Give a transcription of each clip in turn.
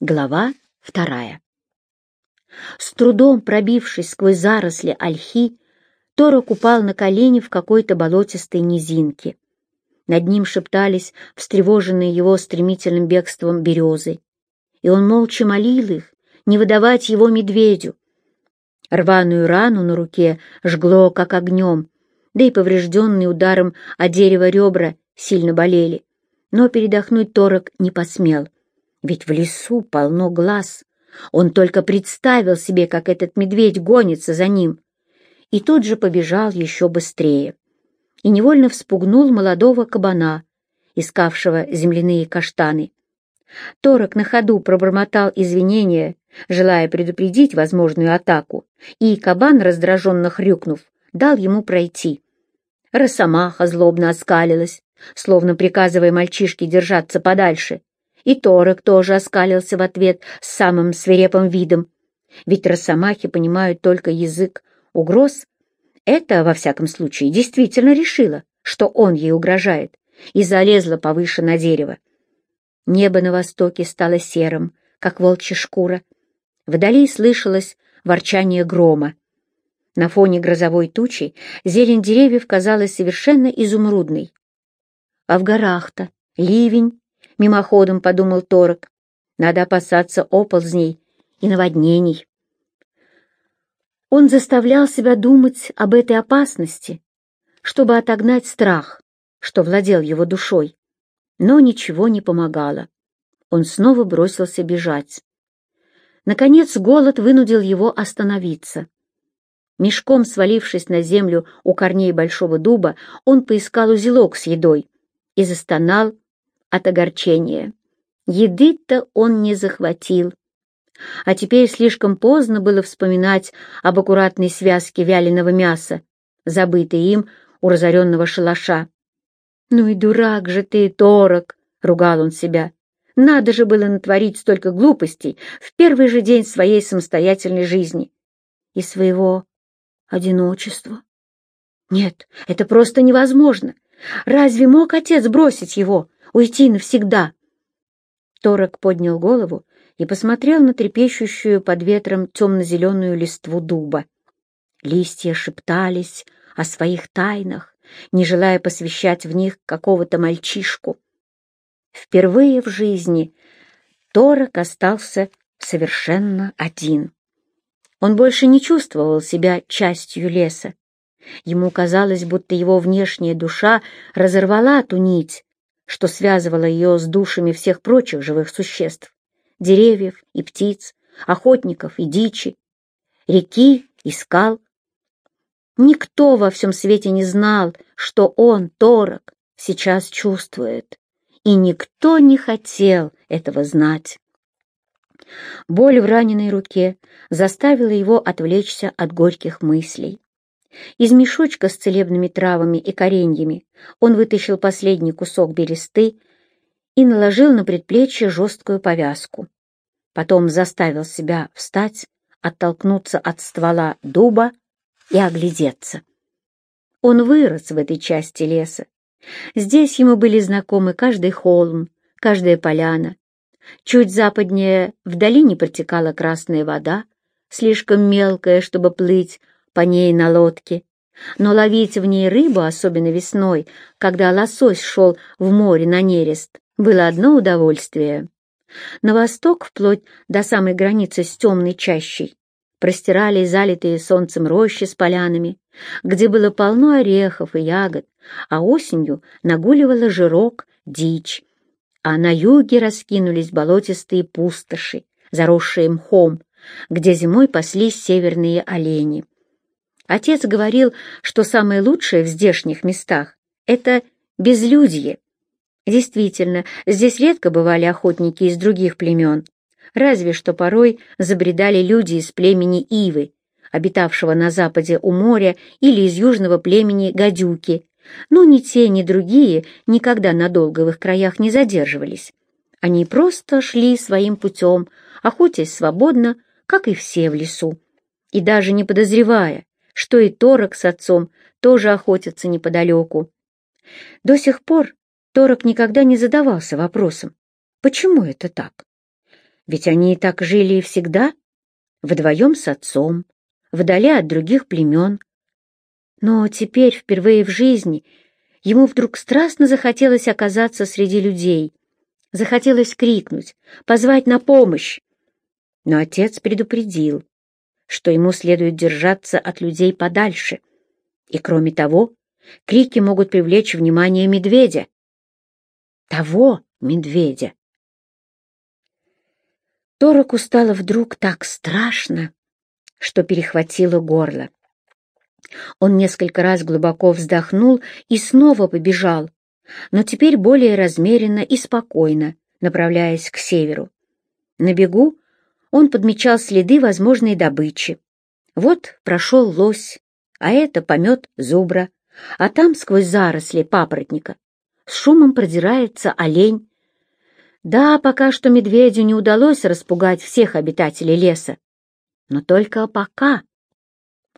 Глава вторая. С трудом пробившись сквозь заросли ольхи, Торок упал на колени в какой-то болотистой низинке. Над ним шептались встревоженные его стремительным бегством березы, и он молча молил их не выдавать его медведю. Рваную рану на руке жгло, как огнем, да и поврежденные ударом о дерево ребра сильно болели, но передохнуть Торок не посмел — ведь в лесу полно глаз. Он только представил себе, как этот медведь гонится за ним, и тут же побежал еще быстрее. И невольно вспугнул молодого кабана, искавшего земляные каштаны. Торок на ходу пробормотал извинения, желая предупредить возможную атаку, и кабан, раздраженно хрюкнув, дал ему пройти. Росомаха злобно оскалилась, словно приказывая мальчишке держаться подальше, и Торок тоже оскалился в ответ с самым свирепым видом. Ведь росомахи понимают только язык угроз. Это, во всяком случае, действительно решила, что он ей угрожает, и залезла повыше на дерево. Небо на востоке стало серым, как волчья шкура. Вдали слышалось ворчание грома. На фоне грозовой тучи зелень деревьев казалась совершенно изумрудной. А в горах-то ливень, — мимоходом подумал Торок. «Надо опасаться оползней и наводнений». Он заставлял себя думать об этой опасности, чтобы отогнать страх, что владел его душой. Но ничего не помогало. Он снова бросился бежать. Наконец голод вынудил его остановиться. Мешком свалившись на землю у корней большого дуба, он поискал узелок с едой и застонал, от огорчения. Еды-то он не захватил. А теперь слишком поздно было вспоминать об аккуратной связке вяленого мяса, забытой им у разоренного шалаша. «Ну и дурак же ты, Торок!» — ругал он себя. «Надо же было натворить столько глупостей в первый же день своей самостоятельной жизни и своего одиночества. Нет, это просто невозможно. Разве мог отец бросить его, уйти навсегда. Торок поднял голову и посмотрел на трепещущую под ветром темно-зеленую листву дуба. Листья шептались о своих тайнах, не желая посвящать в них какого-то мальчишку. Впервые в жизни Торок остался совершенно один. Он больше не чувствовал себя частью леса. Ему казалось, будто его внешняя душа разорвала ту нить, что связывало ее с душами всех прочих живых существ, деревьев и птиц, охотников и дичи, реки и скал. Никто во всем свете не знал, что он, Торок, сейчас чувствует, и никто не хотел этого знать. Боль в раненой руке заставила его отвлечься от горьких мыслей. Из мешочка с целебными травами и кореньями он вытащил последний кусок бересты и наложил на предплечье жесткую повязку. Потом заставил себя встать, оттолкнуться от ствола дуба и оглядеться. Он вырос в этой части леса. Здесь ему были знакомы каждый холм, каждая поляна. Чуть западнее в долине протекала красная вода, слишком мелкая, чтобы плыть по ней на лодке, но ловить в ней рыбу, особенно весной, когда лосось шел в море на нерест, было одно удовольствие. На восток, вплоть до самой границы с темной чащей, простирались залитые солнцем рощи с полянами, где было полно орехов и ягод, а осенью нагуливала жирок, дичь, а на юге раскинулись болотистые пустоши, заросшие мхом, где зимой паслись северные олени. Отец говорил, что самое лучшее в здешних местах — это безлюдье. Действительно, здесь редко бывали охотники из других племен, разве что порой забредали люди из племени Ивы, обитавшего на западе у моря, или из южного племени Гадюки, но ни те, ни другие никогда надолго в их краях не задерживались. Они просто шли своим путем, охотясь свободно, как и все в лесу, и даже не подозревая, что и Торок с отцом тоже охотятся неподалеку. До сих пор Торок никогда не задавался вопросом, почему это так? Ведь они и так жили и всегда, вдвоем с отцом, вдали от других племен. Но теперь, впервые в жизни, ему вдруг страстно захотелось оказаться среди людей, захотелось крикнуть, позвать на помощь. Но отец предупредил, что ему следует держаться от людей подальше. И кроме того, крики могут привлечь внимание медведя. Того медведя. Тороку стало вдруг так страшно, что перехватило горло. Он несколько раз глубоко вздохнул и снова побежал, но теперь более размеренно и спокойно, направляясь к северу. На бегу он подмечал следы возможной добычи. Вот прошел лось, а это помет зубра, а там сквозь заросли папоротника с шумом продирается олень. Да, пока что медведю не удалось распугать всех обитателей леса. Но только пока.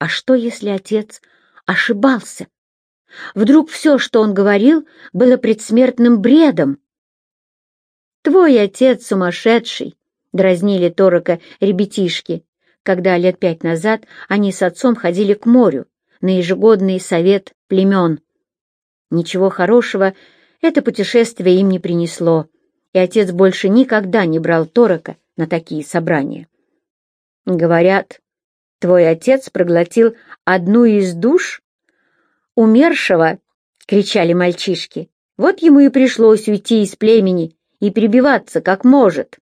А что, если отец ошибался? Вдруг все, что он говорил, было предсмертным бредом? «Твой отец сумасшедший!» — дразнили Торока ребятишки, когда лет пять назад они с отцом ходили к морю на ежегодный совет племен. Ничего хорошего это путешествие им не принесло, и отец больше никогда не брал Торока на такие собрания. Говорят, твой отец проглотил одну из душ умершего, кричали мальчишки. Вот ему и пришлось уйти из племени и прибиваться как может.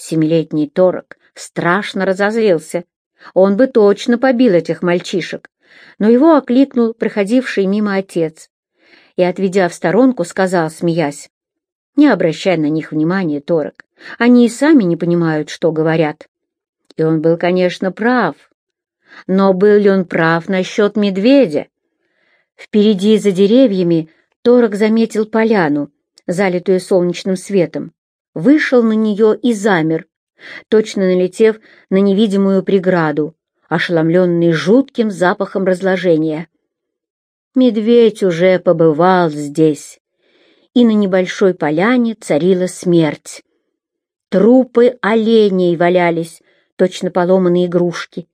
Семилетний Торок страшно разозлился. Он бы точно побил этих мальчишек, но его окликнул проходивший мимо отец и, отведя в сторонку, сказал, смеясь, «Не обращай на них внимания, Торок, они и сами не понимают, что говорят». И он был, конечно, прав. Но был ли он прав насчет медведя? Впереди, за деревьями, Торок заметил поляну, залитую солнечным светом вышел на нее и замер, точно налетев на невидимую преграду, ошеломленный жутким запахом разложения. Медведь уже побывал здесь, и на небольшой поляне царила смерть. Трупы оленей валялись, точно поломанные игрушки.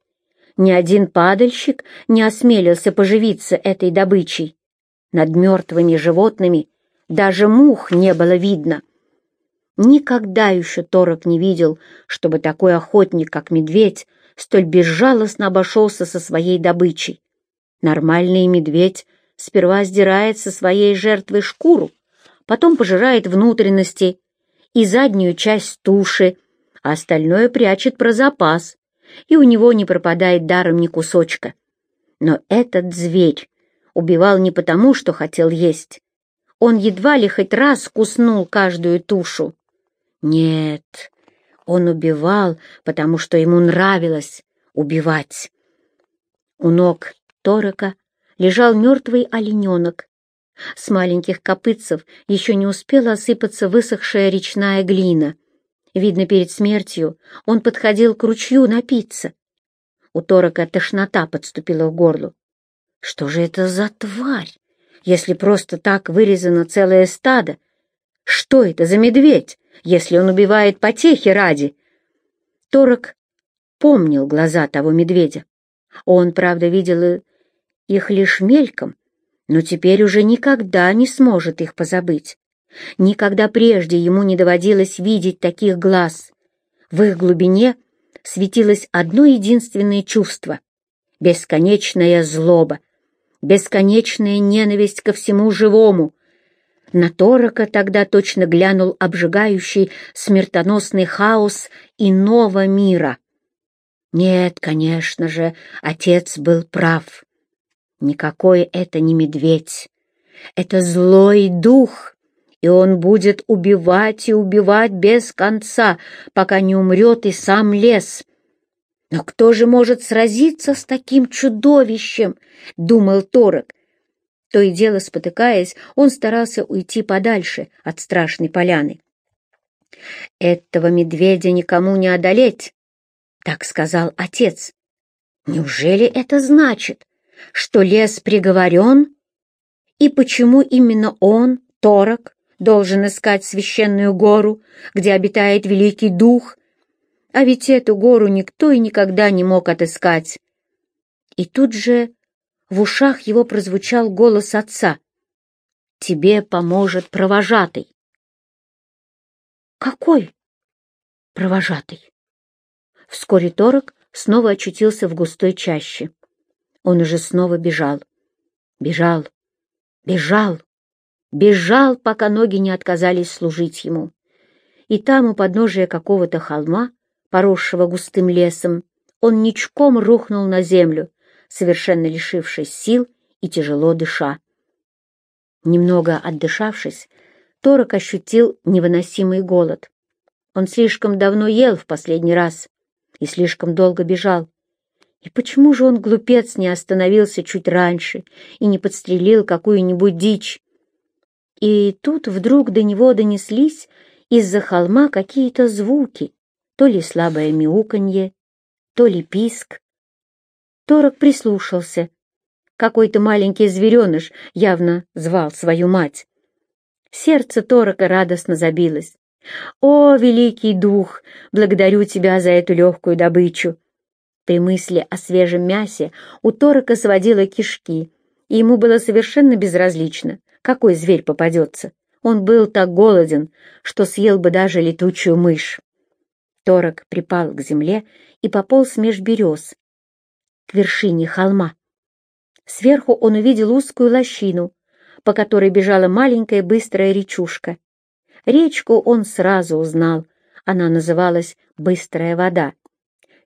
Ни один падальщик не осмелился поживиться этой добычей. Над мертвыми животными даже мух не было видно — Никогда еще Торок не видел, чтобы такой охотник, как медведь, столь безжалостно обошелся со своей добычей. Нормальный медведь сперва сдирает со своей жертвы шкуру, потом пожирает внутренности и заднюю часть туши, а остальное прячет про запас, и у него не пропадает даром ни кусочка. Но этот зверь убивал не потому, что хотел есть. Он едва ли хоть раз куснул каждую тушу. Нет, он убивал, потому что ему нравилось убивать. У ног Торока лежал мертвый олененок. С маленьких копытцев еще не успела осыпаться высохшая речная глина. Видно, перед смертью он подходил к ручью напиться. У Торока тошнота подступила к горлу. Что же это за тварь, если просто так вырезано целое стадо? Что это за медведь? Если он убивает потехи ради. Торок помнил глаза того медведя. Он, правда, видел их лишь мельком, но теперь уже никогда не сможет их позабыть. Никогда прежде ему не доводилось видеть таких глаз. В их глубине светилось одно единственное чувство — бесконечная злоба, бесконечная ненависть ко всему живому, на Торока тогда точно глянул обжигающий смертоносный хаос иного мира. Нет, конечно же, отец был прав. Никакой это не медведь. Это злой дух, и он будет убивать и убивать без конца, пока не умрет и сам лес. Но кто же может сразиться с таким чудовищем? — думал Торок, то и дело спотыкаясь, он старался уйти подальше от страшной поляны. «Этого медведя никому не одолеть», — так сказал отец. «Неужели это значит, что лес приговорен? И почему именно он, Торок, должен искать священную гору, где обитает великий дух. А ведь эту гору никто и никогда не мог отыскать. И тут же в ушах его прозвучал голос отца. «Тебе поможет провожатый». «Какой провожатый?» Вскоре Торок снова очутился в густой чаще. Он уже снова бежал. Бежал, бежал, бежал, пока ноги не отказались служить ему. И там, у подножия какого-то холма, поросшего густым лесом, он ничком рухнул на землю, совершенно лишившись сил и тяжело дыша. Немного отдышавшись, Торок ощутил невыносимый голод. Он слишком давно ел в последний раз и слишком долго бежал. И почему же он, глупец, не остановился чуть раньше и не подстрелил какую-нибудь дичь? И тут вдруг до него донеслись из-за холма какие-то звуки, то ли слабое мяуканье, то ли писк. Торок прислушался. Какой-то маленький звереныш явно звал свою мать. Сердце Торока радостно забилось. «О, великий дух, благодарю тебя за эту легкую добычу!» При мысли о свежем мясе у Торока сводило кишки, и ему было совершенно безразлично, какой зверь попадется. Он был так голоден, что съел бы даже летучую мышь. Торок припал к земле и пополз меж берез, к вершине холма. Сверху он увидел узкую лощину, по которой бежала маленькая быстрая речушка. Речку он сразу узнал, она называлась «Быстрая вода».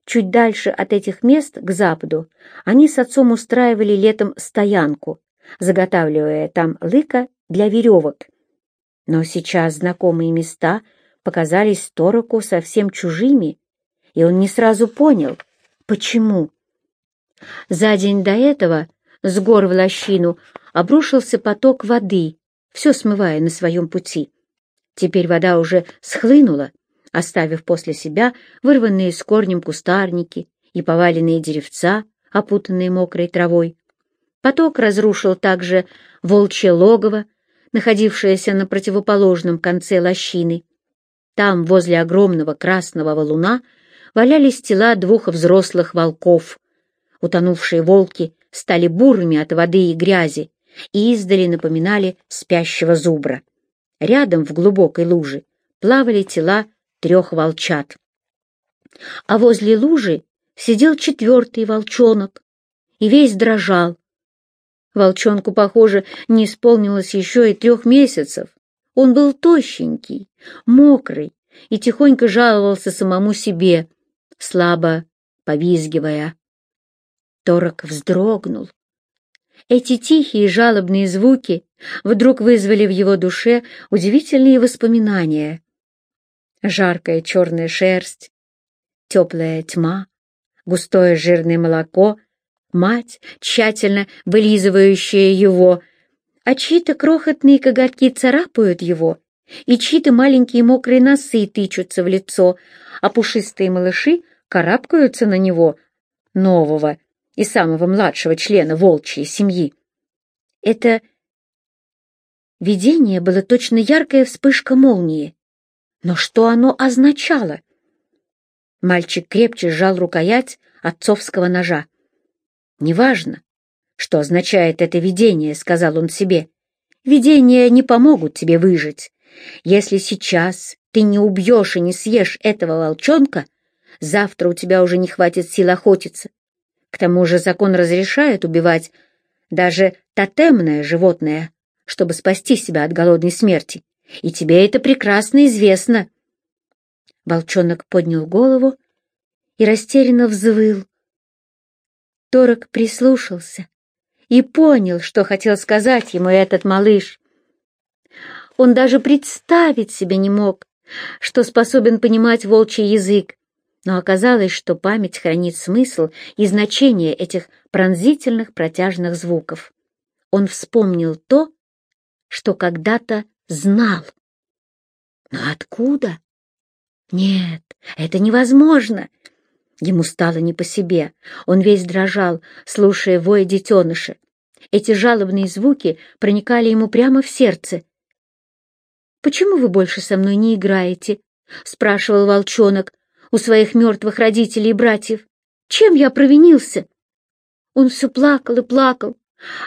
Чуть дальше от этих мест, к западу, они с отцом устраивали летом стоянку, заготавливая там лыка для веревок. Но сейчас знакомые места показались Тороку совсем чужими, и он не сразу понял, почему. За день до этого с гор в лощину обрушился поток воды, все смывая на своем пути. Теперь вода уже схлынула, оставив после себя вырванные с корнем кустарники и поваленные деревца, опутанные мокрой травой. Поток разрушил также волчье логово, находившееся на противоположном конце лощины. Там, возле огромного красного валуна, валялись тела двух взрослых волков. Утонувшие волки стали бурыми от воды и грязи и издали напоминали спящего зубра. Рядом, в глубокой луже, плавали тела трех волчат. А возле лужи сидел четвертый волчонок и весь дрожал. Волчонку, похоже, не исполнилось еще и трех месяцев. Он был тощенький, мокрый и тихонько жаловался самому себе, слабо повизгивая. Торок вздрогнул. Эти тихие жалобные звуки вдруг вызвали в его душе удивительные воспоминания жаркая черная шерсть, теплая тьма, густое жирное молоко, мать, тщательно вылизывающая его, а чьи-то крохотные коготки царапают его, и чьи-то маленькие мокрые носы тычутся в лицо, а пушистые малыши карабкаются на него, нового и самого младшего члена волчьей семьи. Это видение было точно яркая вспышка молнии. Но что оно означало? Мальчик крепче сжал рукоять отцовского ножа. «Неважно, что означает это видение», — сказал он себе. «Видения не помогут тебе выжить. Если сейчас ты не убьешь и не съешь этого волчонка, завтра у тебя уже не хватит сил охотиться. К тому же закон разрешает убивать даже тотемное животное, чтобы спасти себя от голодной смерти и тебе это прекрасно известно. Волчонок поднял голову и растерянно взвыл. Торок прислушался и понял, что хотел сказать ему этот малыш. Он даже представить себе не мог, что способен понимать волчий язык, но оказалось, что память хранит смысл и значение этих пронзительных протяжных звуков. Он вспомнил то, что когда-то знал. Но откуда? Нет, это невозможно. Ему стало не по себе. Он весь дрожал, слушая вой детеныша. Эти жалобные звуки проникали ему прямо в сердце. почему вы больше со мной не играете?» — спрашивал волчонок у своих мертвых родителей и братьев. «Чем я провинился?» Он все плакал и плакал,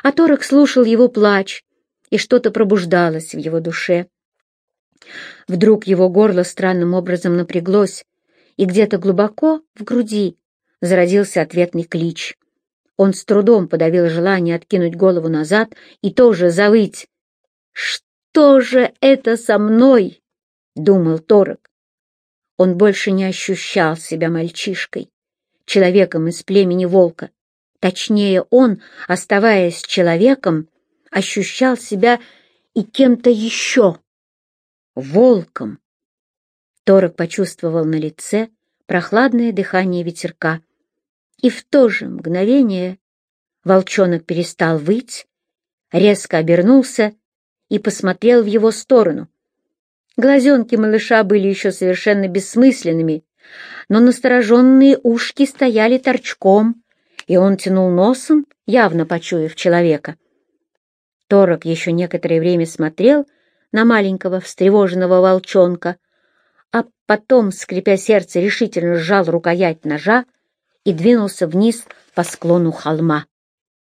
а Торок слушал его плач, и что-то пробуждалось в его душе. Вдруг его горло странным образом напряглось, и где-то глубоко в груди зародился ответный клич. Он с трудом подавил желание откинуть голову назад и тоже завыть. «Что же это со мной?» — думал Торок. Он больше не ощущал себя мальчишкой, человеком из племени волка. Точнее, он, оставаясь человеком, ощущал себя и кем-то еще. Волком. Торок почувствовал на лице прохладное дыхание ветерка. И в то же мгновение волчонок перестал выть, резко обернулся и посмотрел в его сторону. Глазенки малыша были еще совершенно бессмысленными, но настороженные ушки стояли торчком, и он тянул носом, явно почуяв человека. Торок еще некоторое время смотрел на маленького встревоженного волчонка, а потом, скрипя сердце, решительно сжал рукоять ножа и двинулся вниз по склону холма.